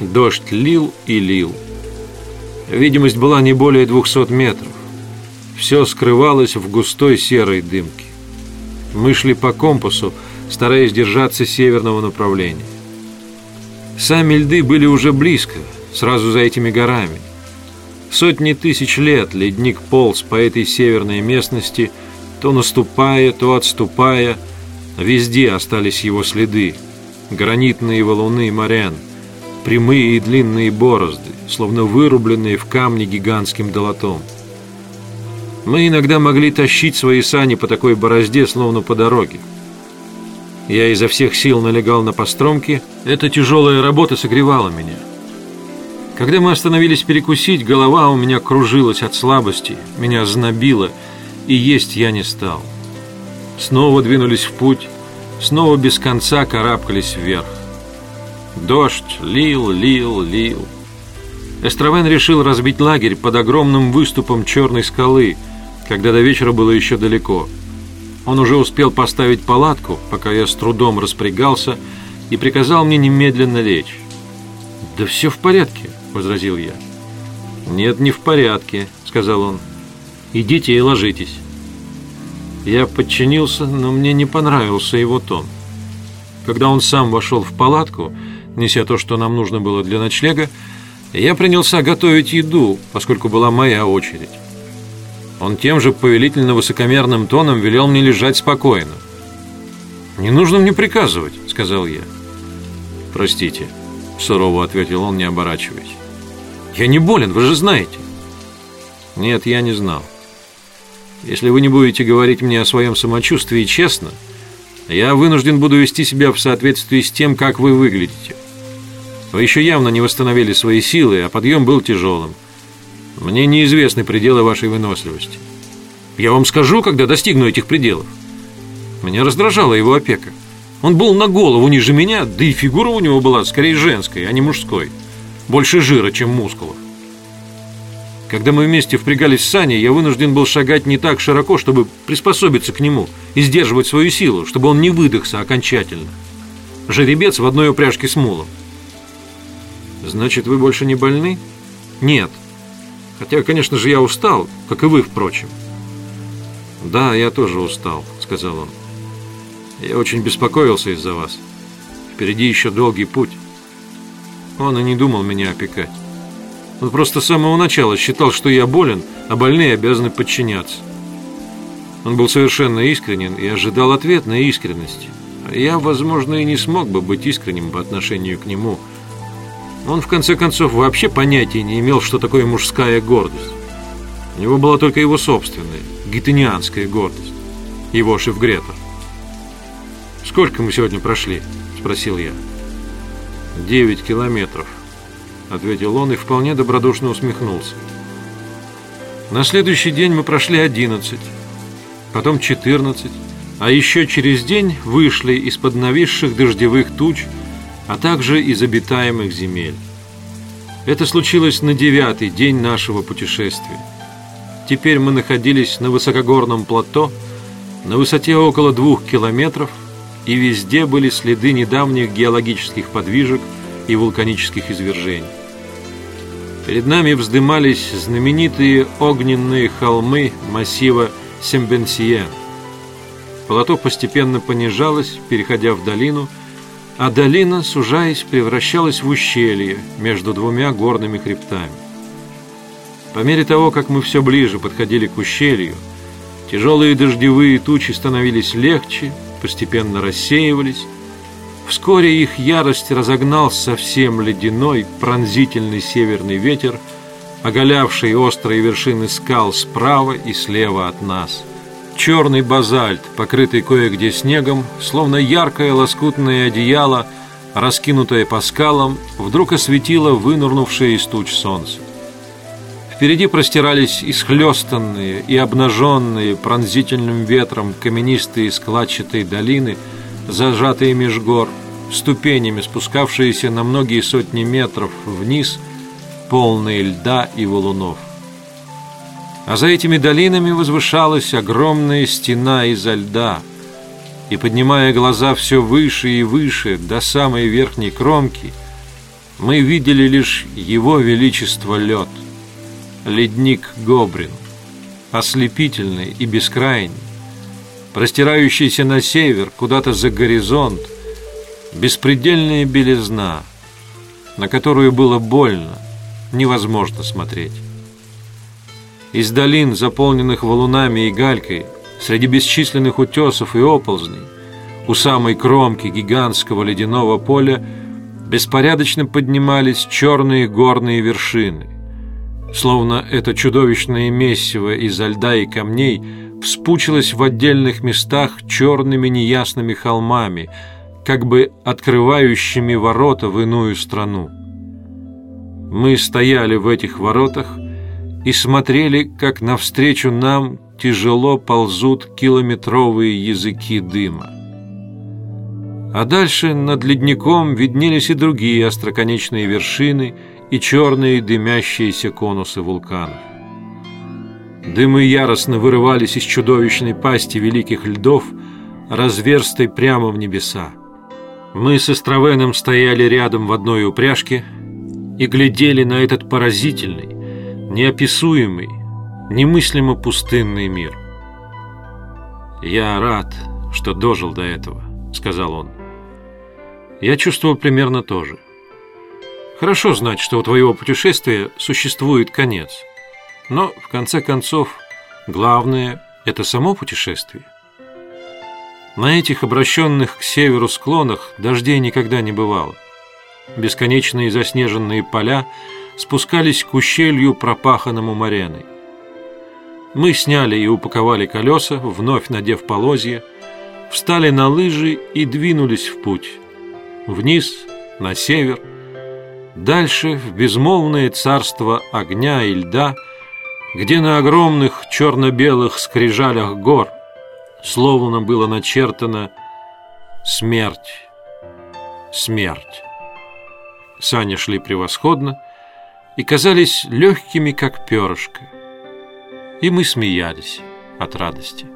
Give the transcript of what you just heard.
Дождь лил и лил. Видимость была не более 200 метров. Все скрывалось в густой серой дымке. Мы шли по компасу, стараясь держаться северного направления. Сами льды были уже близко, сразу за этими горами. Сотни тысяч лет ледник полз по этой северной местности, то наступая, то отступая. Везде остались его следы. Гранитные валуны морян, прямые и длинные борозды, словно вырубленные в камне гигантским долотом. Мы иногда могли тащить свои сани по такой борозде, словно по дороге. Я изо всех сил налегал на постромки. Эта тяжелая работа согревала меня. Когда мы остановились перекусить, голова у меня кружилась от слабости, меня знобило, и есть я не стал. Снова двинулись в путь, снова без конца карабкались вверх. Дождь лил, лил, лил. Эстравен решил разбить лагерь под огромным выступом черной скалы, когда до вечера было еще далеко – он уже успел поставить палатку, пока я с трудом распрягался, и приказал мне немедленно лечь. «Да все в порядке», — возразил я. «Нет, не в порядке», — сказал он. «Идите и ложитесь». Я подчинился, но мне не понравился его тон. Когда он сам вошел в палатку, неся то, что нам нужно было для ночлега, я принялся готовить еду, поскольку была моя очередь. Он тем же повелительно-высокомерным тоном велел мне лежать спокойно. «Не нужно мне приказывать», — сказал я. «Простите», — сурово ответил он, не оборачиваясь. «Я не болен, вы же знаете». «Нет, я не знал. Если вы не будете говорить мне о своем самочувствии честно, я вынужден буду вести себя в соответствии с тем, как вы выглядите. Вы еще явно не восстановили свои силы, а подъем был тяжелым. Мне неизвестны пределы вашей выносливости. Я вам скажу, когда достигну этих пределов. Меня раздражала его опека. Он был на голову ниже меня, да и фигура у него была скорее женской, а не мужской. Больше жира, чем мускулов. Когда мы вместе впрягались в сани, я вынужден был шагать не так широко, чтобы приспособиться к нему и сдерживать свою силу, чтобы он не выдохся окончательно. Жеребец в одной упряжке с мулом. Значит, вы больше не больны? Нет. Хотя, конечно же, я устал, как и вы, впрочем. «Да, я тоже устал», — сказал он. «Я очень беспокоился из-за вас. Впереди еще долгий путь». Он и не думал меня опекать. Он просто с самого начала считал, что я болен, а больные обязаны подчиняться. Он был совершенно искренен и ожидал ответной искренности. А я, возможно, и не смог бы быть искренним по отношению к нему – он, в конце концов, вообще понятия не имел, что такое мужская гордость. У него была только его собственная, гетенианская гордость. Его шеф-гретер. «Сколько мы сегодня прошли?» – спросил я. «Девять километров», – ответил он и вполне добродушно усмехнулся. На следующий день мы прошли одиннадцать, потом четырнадцать, а еще через день вышли из-под нависших дождевых туч – а также из обитаемых земель. Это случилось на девятый день нашего путешествия. Теперь мы находились на высокогорном плато, на высоте около двух километров, и везде были следы недавних геологических подвижек и вулканических извержений. Перед нами вздымались знаменитые огненные холмы массива Сембенсиен. Плато постепенно понижалось, переходя в долину – а долина, сужаясь, превращалась в ущелье между двумя горными хребтами. По мере того, как мы все ближе подходили к ущелью, тяжелые дождевые тучи становились легче, постепенно рассеивались. Вскоре их ярость разогнал совсем ледяной, пронзительный северный ветер, оголявший острые вершины скал справа и слева от нас – Черный базальт, покрытый кое-где снегом, словно яркое лоскутное одеяло, раскинутое по скалам, вдруг осветило вынурнувшее из туч солнце. Впереди простирались исхлестанные и обнаженные пронзительным ветром каменистые складчатые долины, зажатые меж гор, ступенями спускавшиеся на многие сотни метров вниз, полные льда и валунов а за этими долинами возвышалась огромная стена изо льда, и, поднимая глаза все выше и выше, до самой верхней кромки, Мы видели лишь его величество лед, ледник Гобрин, ослепительный и бескрайний, простирающийся на север, куда-то за горизонт, беспредельная белизна, на которую было больно, невозможно смотреть. Из долин, заполненных валунами и галькой, среди бесчисленных утесов и оползней, у самой кромки гигантского ледяного поля беспорядочно поднимались черные горные вершины. Словно это чудовищное месиво изо льда и камней вспучилось в отдельных местах черными неясными холмами, как бы открывающими ворота в иную страну. Мы стояли в этих воротах и смотрели, как навстречу нам тяжело ползут километровые языки дыма. А дальше над ледником виднелись и другие остроконечные вершины и черные дымящиеся конусы вулканов. Дымы яростно вырывались из чудовищной пасти великих льдов, разверстой прямо в небеса. Мы с Островеном стояли рядом в одной упряжке и глядели на этот поразительный, неописуемый, немыслимо пустынный мир. «Я рад, что дожил до этого», — сказал он. Я чувствовал примерно то же. Хорошо знать, что у твоего путешествия существует конец. Но, в конце концов, главное – это само путешествие. На этих обращенных к северу склонах дождей никогда не бывало. Бесконечные заснеженные поля спускались к ущелью, пропаханному мореной. Мы сняли и упаковали колеса, вновь надев полозья, встали на лыжи и двинулись в путь – вниз, на север, дальше в безмолвное царство огня и льда, где на огромных черно-белых скрижалях гор словно было начертано «Смерть, смерть». Сани шли превосходно и казались легкими, как перышко, и мы смеялись от радости.